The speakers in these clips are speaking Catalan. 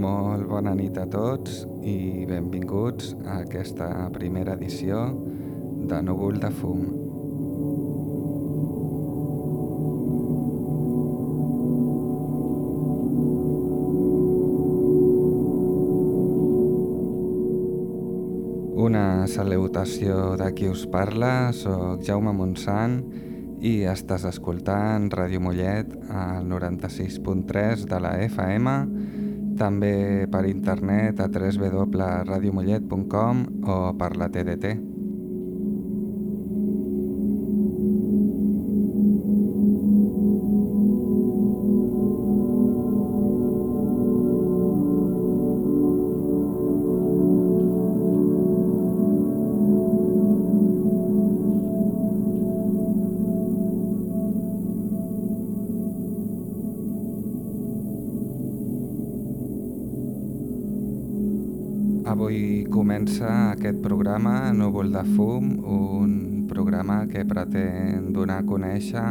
molt bona nit a tots i benvinguts a aquesta primera edició de Núvol de Fum. Una salutació de qui us parla, soc Jaume Montsant i estàs escoltant Ràdio Mollet al 96.3 de la FM, també per internet a www.radiomollet.com o per la TDT. De Fum, un programa que pretén donar a conèixer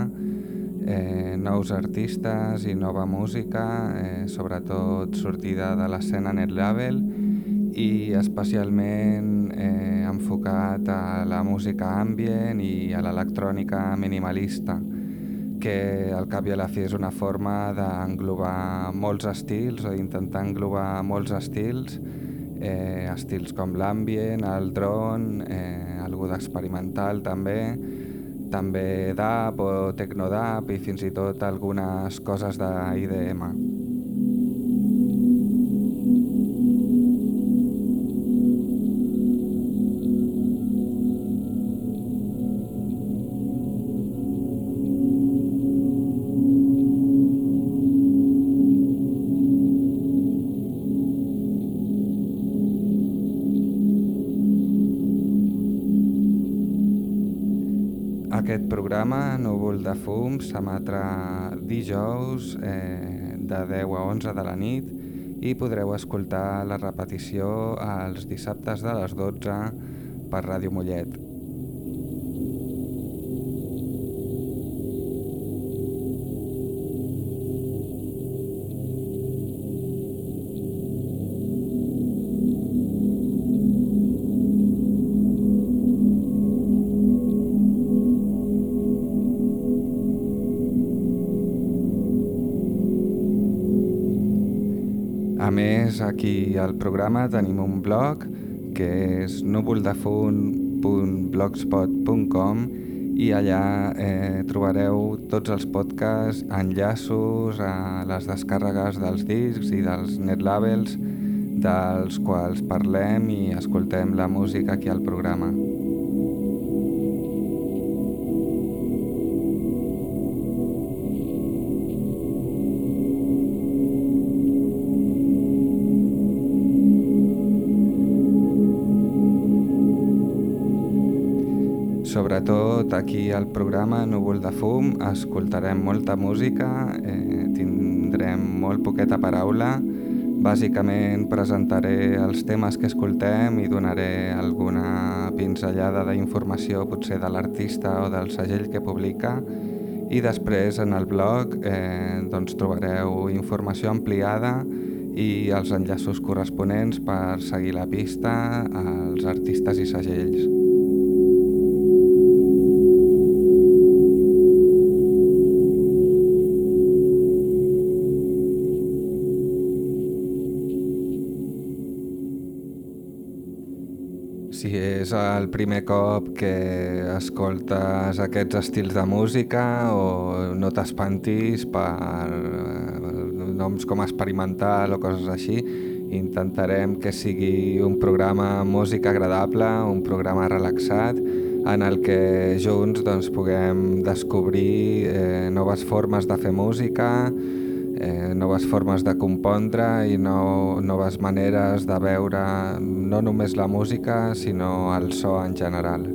eh, nous artistes i nova música, eh, sobretot sortida de l'escena Net Label i especialment eh, enfocat a la música ambient i a l'electrònica minimalista que al cap i a la fi és una forma d'englobar molts estils o d'intentar englobar molts estils eh, estils com l'ambient, el drone, eh, algú d'experimental també, també dub o tecnodub i fins i tot algunes coses d'IDM. De Fum, s'emetrà dijous eh, de 10 a 11 de la nit i podreu escoltar la repetició els dissabtes de les 12 per Ràdio Mollet. Al programa tenim un blog que és núvoldefun.blogspot.com i allà eh, trobareu tots els podcasts, enllaços a les descàrregues dels discs i dels netlabels dels quals parlem i escoltem la música aquí al programa. Sobretot aquí al programa Núvol de Fum. Escoltarem molta música, eh, tindrem molt poqueta paraula, bàsicament presentaré els temes que escoltem i donaré alguna pinzellada d'informació potser de l'artista o del segell que publica. I després en el blog eh, doncs trobareu informació ampliada i els enllaços corresponents per seguir la pista als artistes i segells. El primer cop que escoltes aquests estils de música o no t'espantis per eh, noms com experimental o coses així, intentarem que sigui un programa música agradable, un programa relaxat, en el que junts doncs, puguem descobrir eh, noves formes de fer música, eh, noves formes de compondre i no, noves maneres de veure no només la música, sinó el so en general.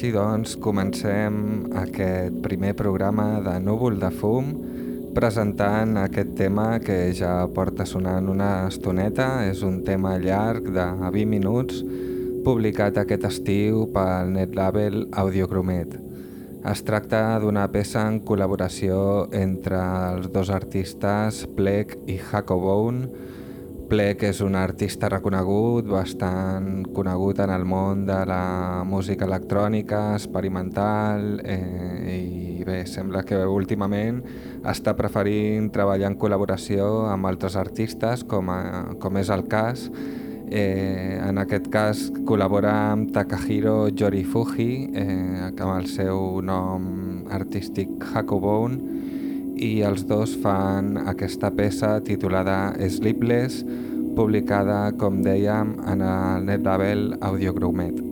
Així doncs, comencem aquest primer programa de Núvol de Fum presentant aquest tema que ja porta sonant una estoneta. És un tema llarg de 20 minuts publicat aquest estiu pel netlabel Audiocromet. Es tracta d'una peça en col·laboració entre els dos artistes Plec i Jacobone, Plec és un artista reconegut, bastant conegut en el món de la música electrònica, experimental, eh, i bé, sembla que últimament està preferint treballar en col·laboració amb altres artistes, com, a, com és el cas. Eh, en aquest cas col·labora amb Takahiro Jorifuji, eh, amb el seu nom artístic Hakobone, i els dos fan aquesta peça titulada Sleepless, publicada, com dèiem, en el net label Audiograumet.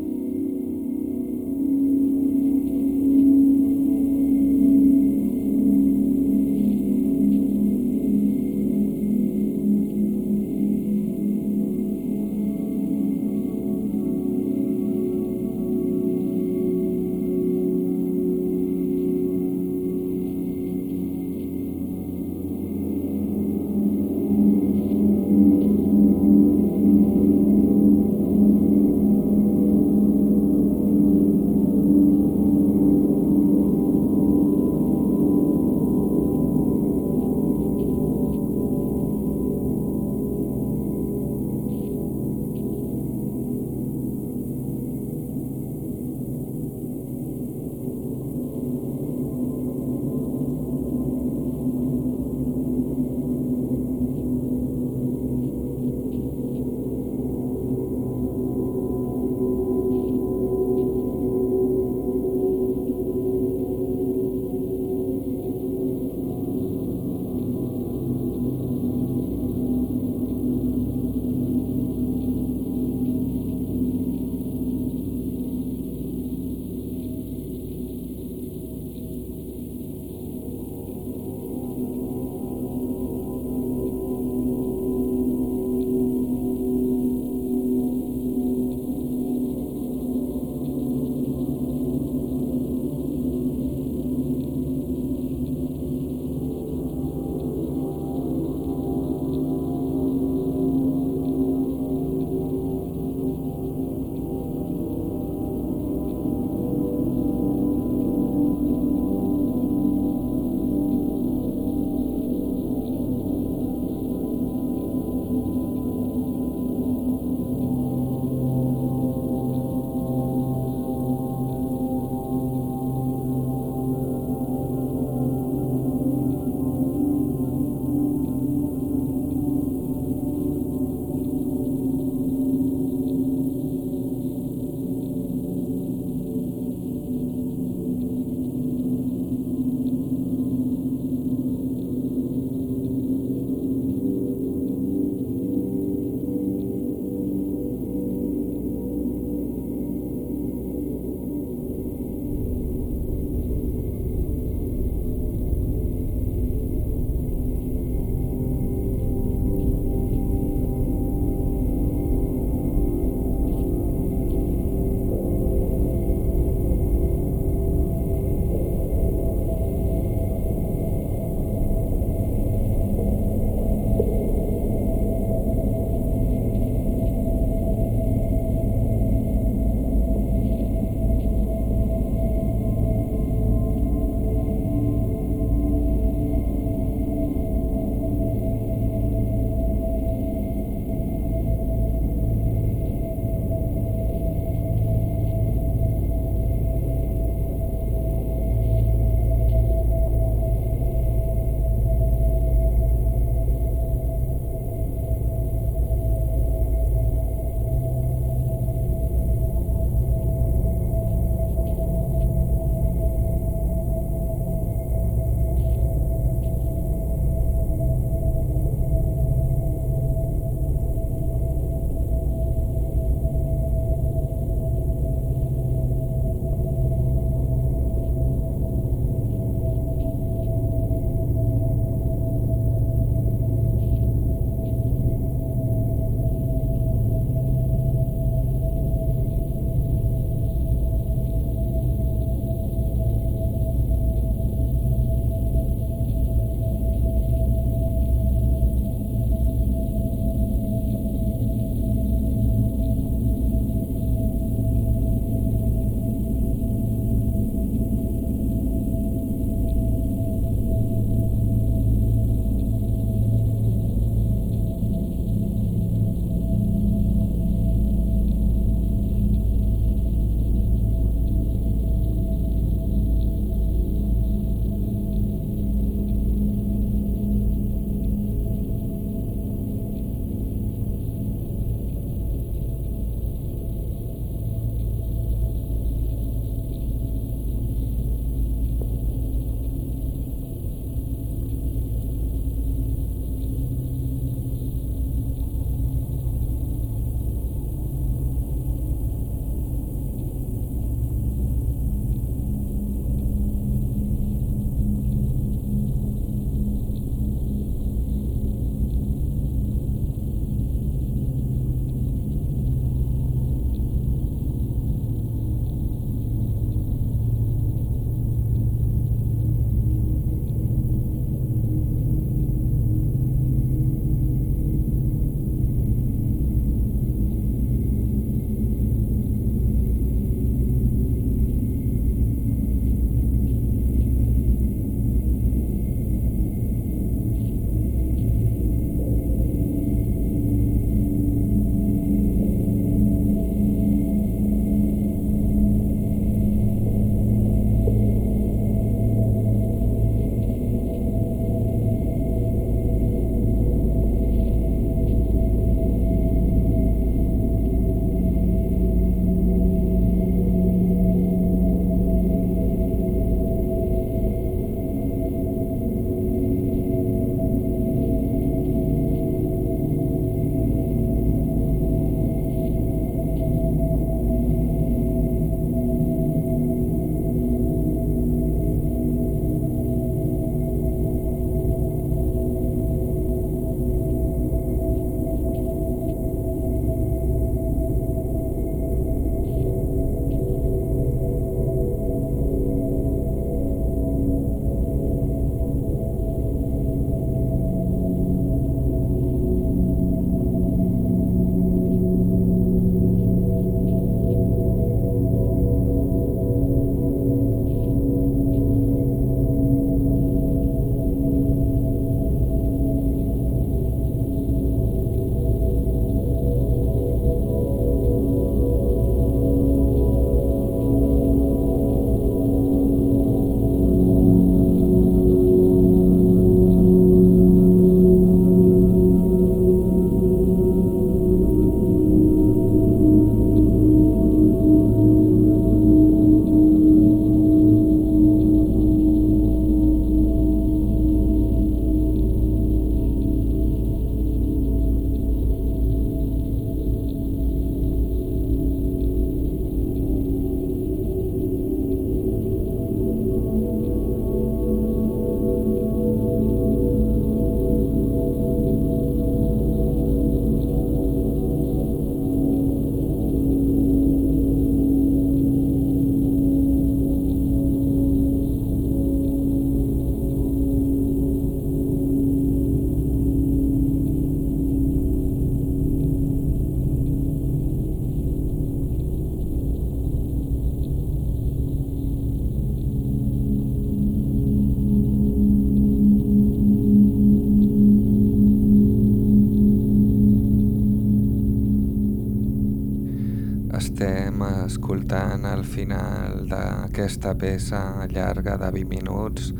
D'aquesta peça llarga de 20 minuts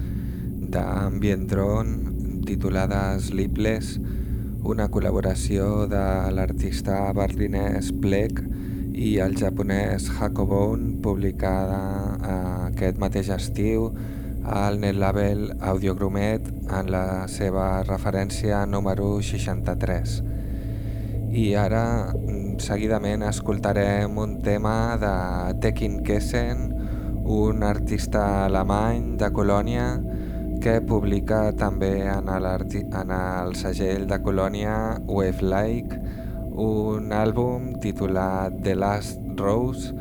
d'Ambient Drone titulada Sleepless, una col·laboració de l'artista berlinès Bleck i el japonès Hakobone publicada aquest mateix estiu al netlabel Audiogrumet en la seva referència número 63. I ara seguidament escoltarem un tema de Tekin Kessen, un artista alemany de Colònia que publica també en el, segell de Colònia Wave Like un àlbum titulat The Last Rose.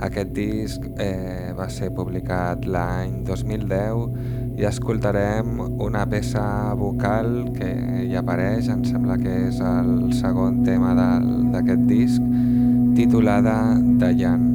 Aquest disc eh, va ser publicat l'any 2010 i escoltarem una peça vocal que hi apareix, em sembla que és el segon tema d'aquest disc, titulada Dayan.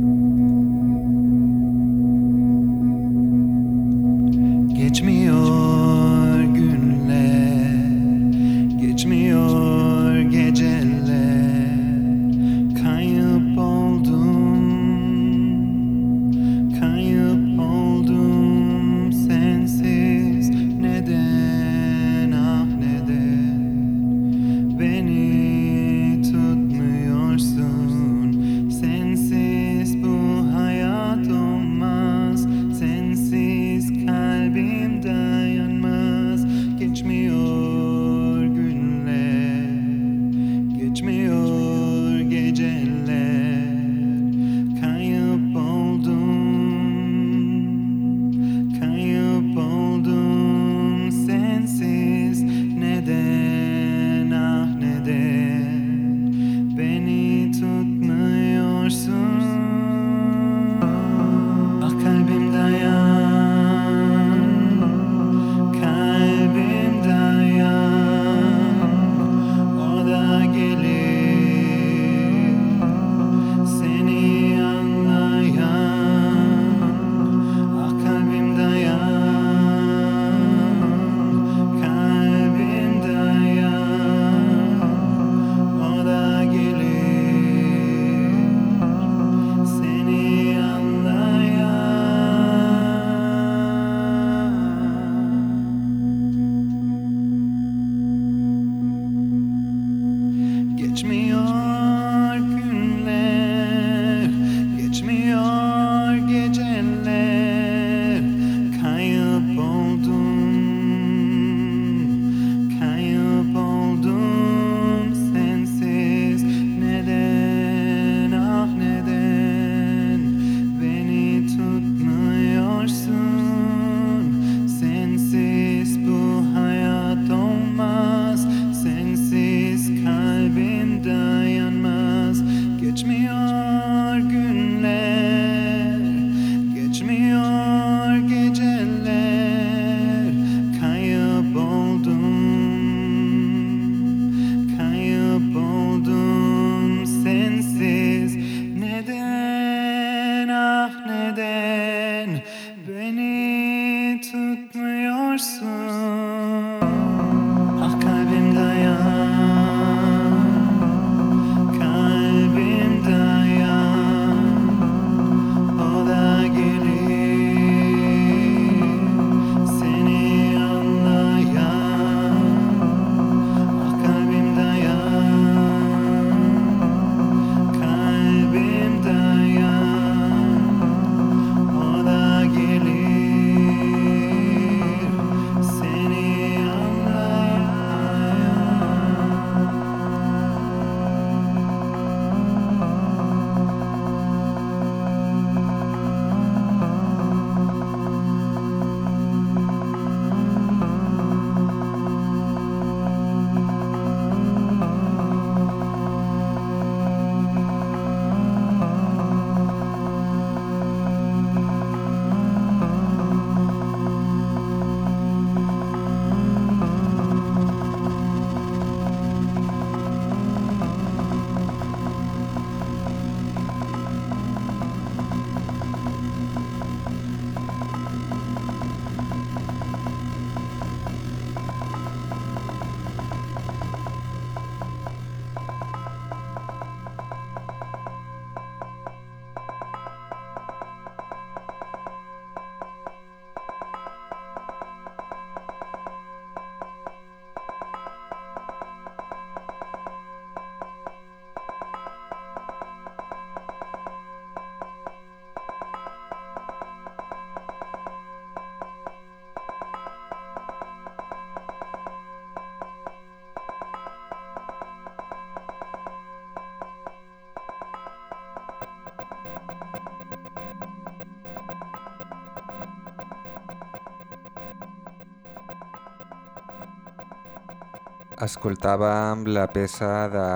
Escoltàvem la peça de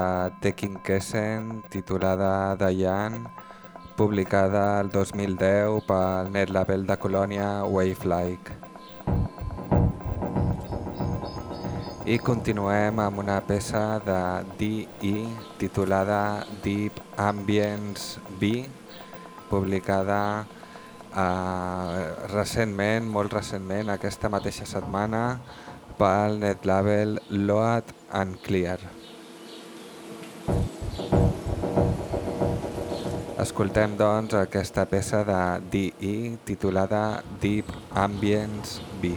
Tekin Kessen titulada Diane, publicada el 2010 pel net label de Colònia Wavelike. I continuem amb una peça de D.I. titulada Deep Ambience B, publicada eh, recentment, molt recentment, aquesta mateixa setmana, pel net label Load and Clear. Escoltem doncs aquesta peça de D.I. titulada Deep Ambience B.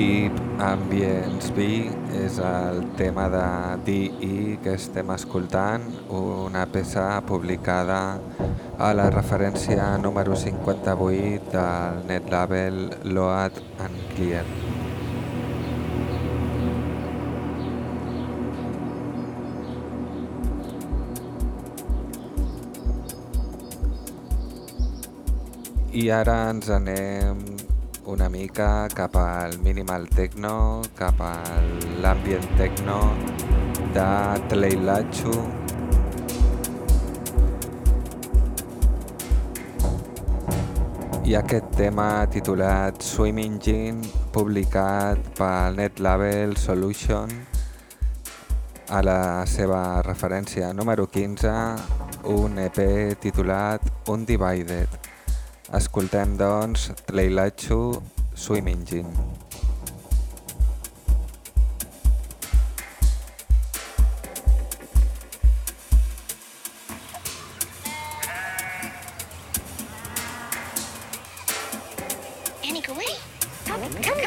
Deep Ambience B és el tema de D.I. que estem escoltant, una peça publicada a la referència número 58 del net label Load and Clear. I ara ens anem una mica cap al minimal techno, cap a l'ambient techno de Tleilachu. I aquest tema titulat Swim Engine, publicat pel net label Solution, a la seva referència número 15, un EP titulat Undivided. Escoltem, doncs, Tleilachu Swim Engine. Go away. Come, come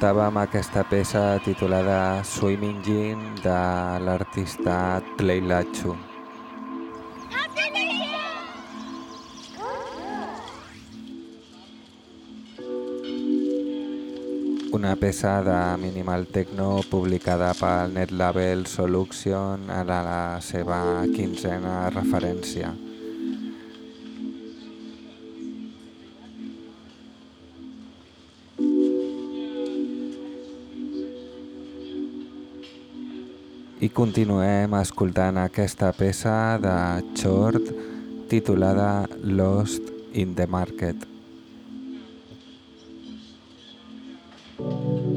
escoltàvem aquesta peça titulada Swimming Gin de l'artista Tleilachu. Una peça de minimal techno publicada pel net label Solution a la seva quinzena referència. I continuem escoltant aquesta peça de Chort titulada Lost in the Market. Agostina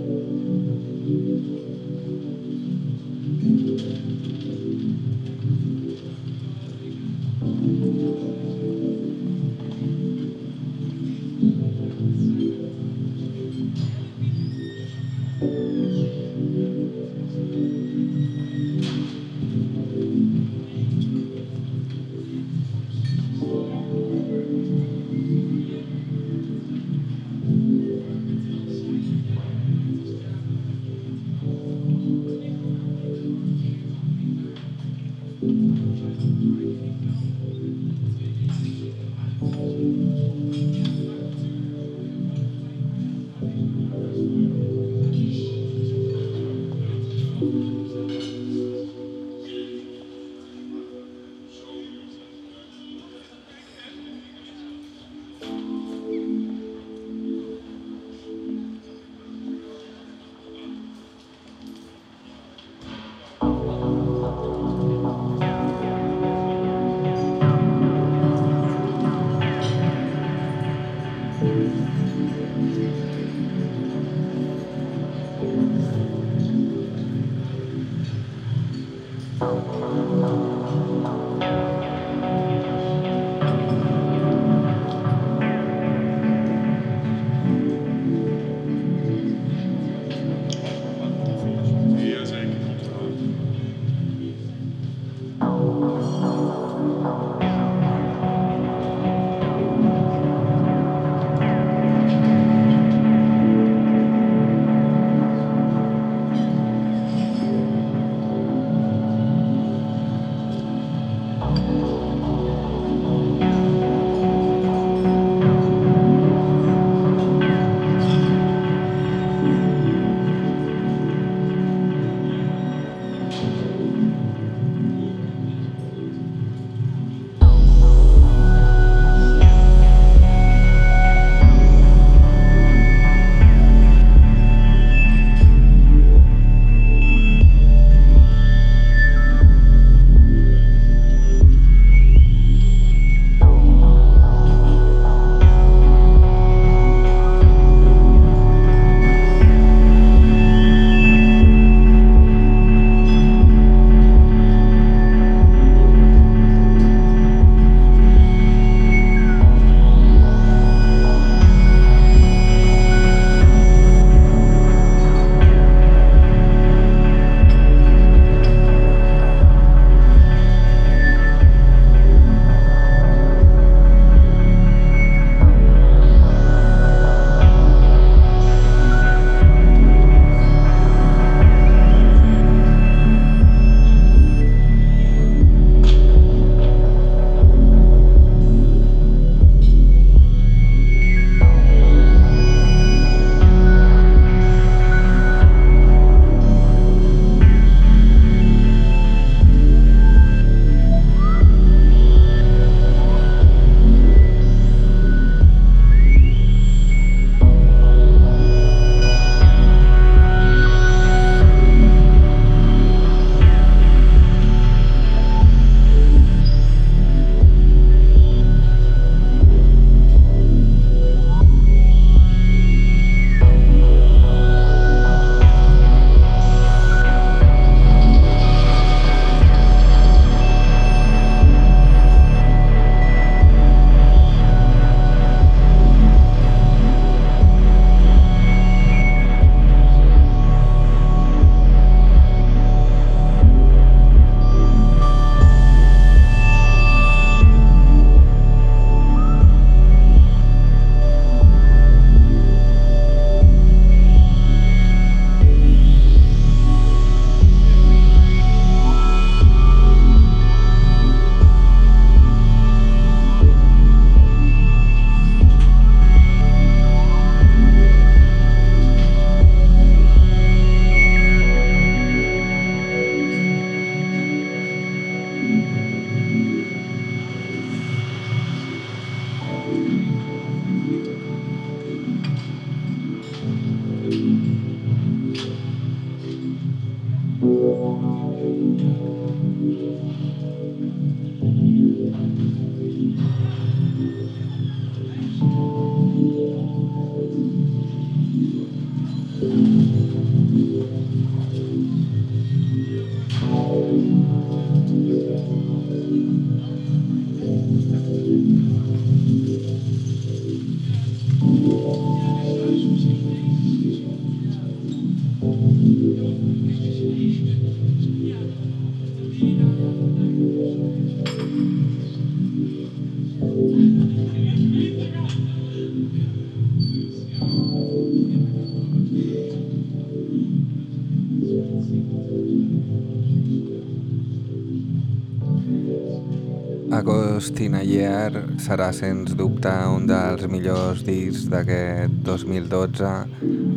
serà sens dubte un dels millors discs d'aquest 2012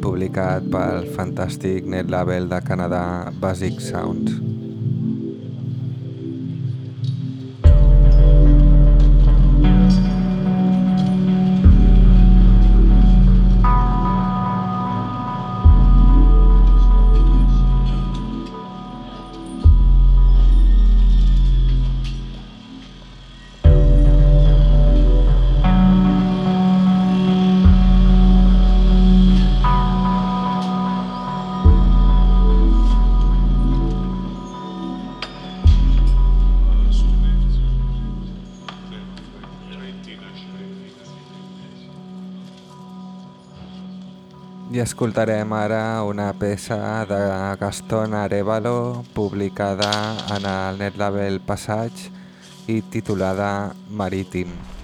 publicat pel fantàstic net label de Canadà Basic Sounds. Escoltarem ara una peça de Gaston Arevalo publicada en el net label Passage i titulada Marítim.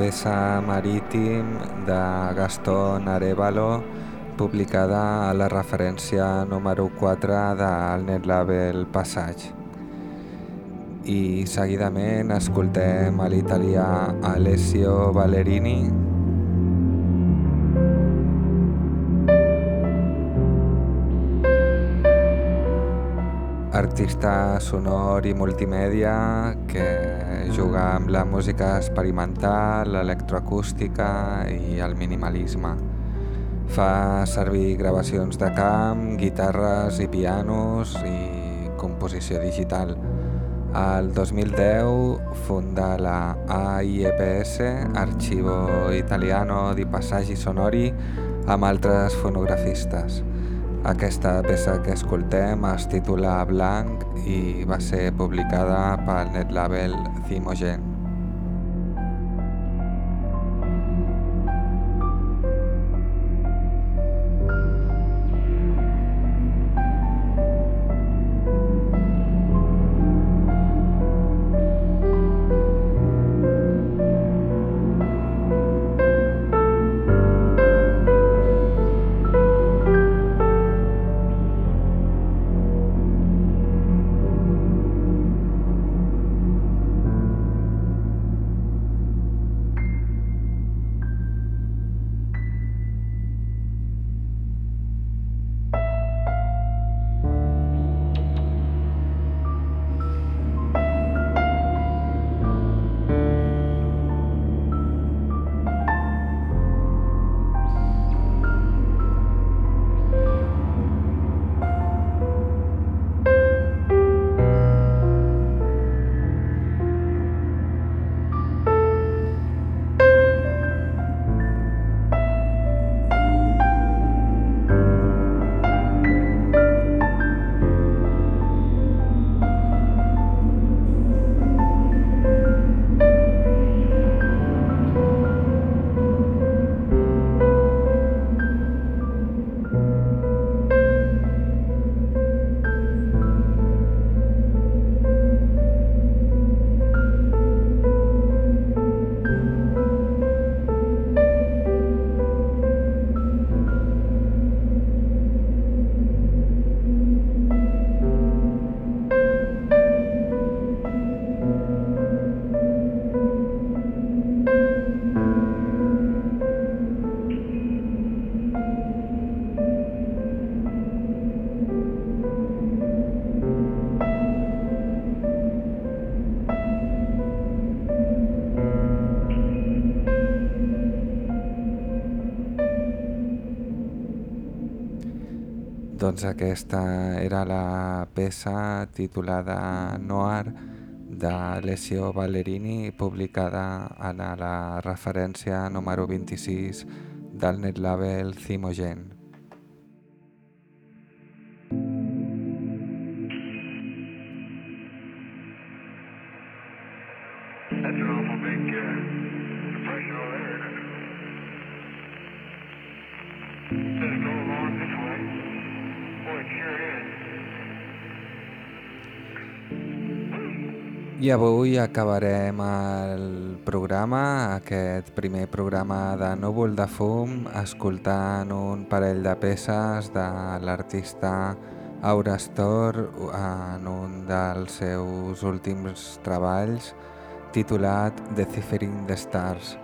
Peça Marítim de Gaston Arevalo, publicada a la referència número 4 del net label Passage. I seguidament escoltem a l'italià Alessio Ballerini, artista sonor i multimèdia que juga amb la música experimental, l'electroacústica i el minimalisme. Fa servir gravacions de camp, guitarres i pianos i composició digital. El 2010 funda la AIEPS, Archivo Italiano di Passaggi Sonori, amb altres fonografistes. Aquesta peça que escoltem es titula Blanc i va ser publicada pel netlabel Thimogen. Doncs aquesta era la peça titulada Noir de Alessio Ballerini publicada en la referència número 26 del netlabel Thimogen. I avui acabarem el programa, aquest primer programa de Núvol de Fum, escoltant un parell de peces de l'artista Aura Store en un dels seus últims treballs titulat Deciphering the Stars,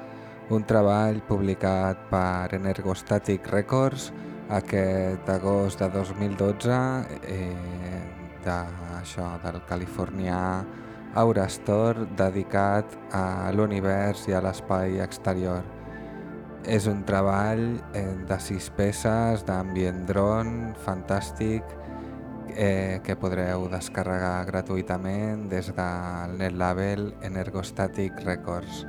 un treball publicat per Energostatic Records aquest agost de 2012 eh, de, això, del californià Aura Store dedicat a l'univers i a l'espai exterior. És un treball eh, de sis peces d'ambient drone fantàstic eh, que podreu descarregar gratuïtament des del net label Energostatic Records.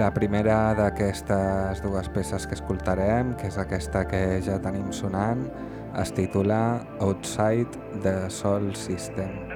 La primera d'aquestes dues peces que escoltarem, que és aquesta que ja tenim sonant, es titula Outside the Sol System.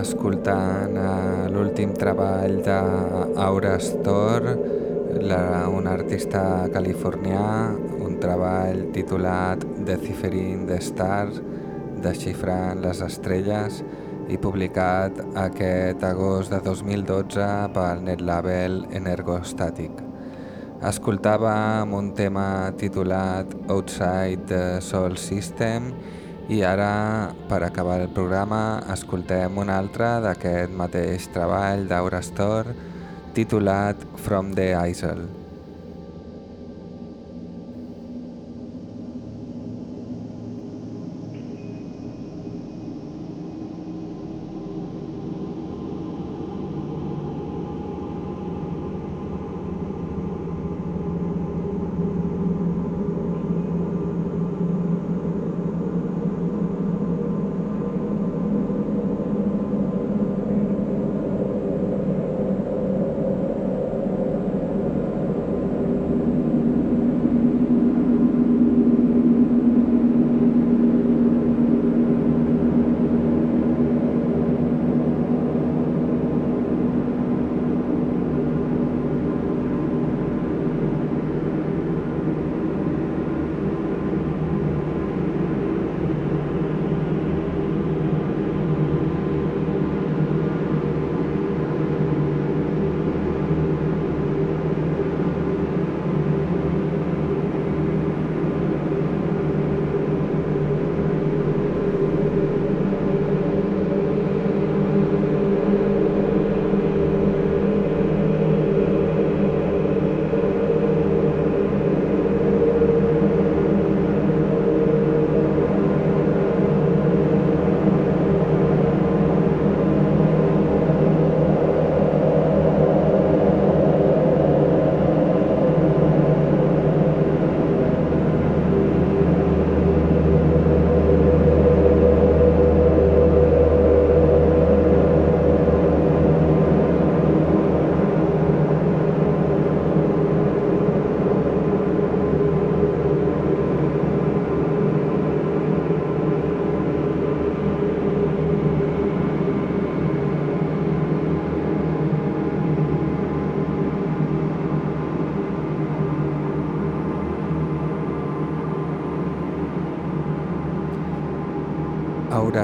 Escoltant eh, l'últim treball d'Aura Store, la, un artista californià, un treball titulat Deciphering the Stars, desxifrant les estrelles, i publicat aquest agost de 2012 pel netlabel Energostatic. Escoltàvem un tema titulat Outside the Soul System i ara, per acabar el programa, escoltem un altre d'aquest mateix treball d'Aura Store titulat From the Isle.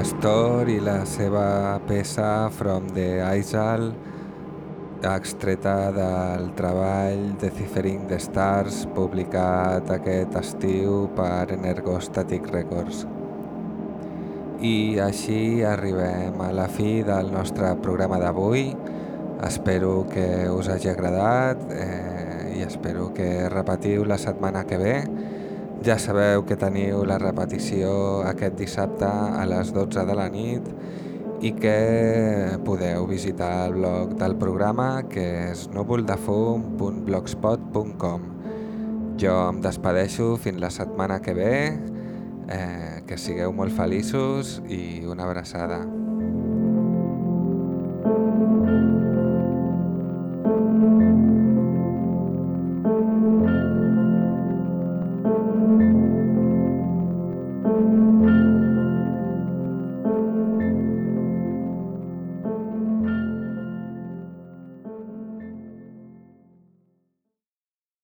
Astor i la seva peça From the Isle extreta del treball Deciphering the Stars publicat aquest estiu per Energostatic Records. I així arribem a la fi del nostre programa d'avui. Espero que us hagi agradat eh, i espero que repetiu la setmana que ve ja sabeu que teniu la repetició aquest dissabte a les 12 de la nit i que podeu visitar el blog del programa que és núvoldefum.blogspot.com Jo em despedeixo fins la setmana que ve, eh, que sigueu molt feliços i una abraçada.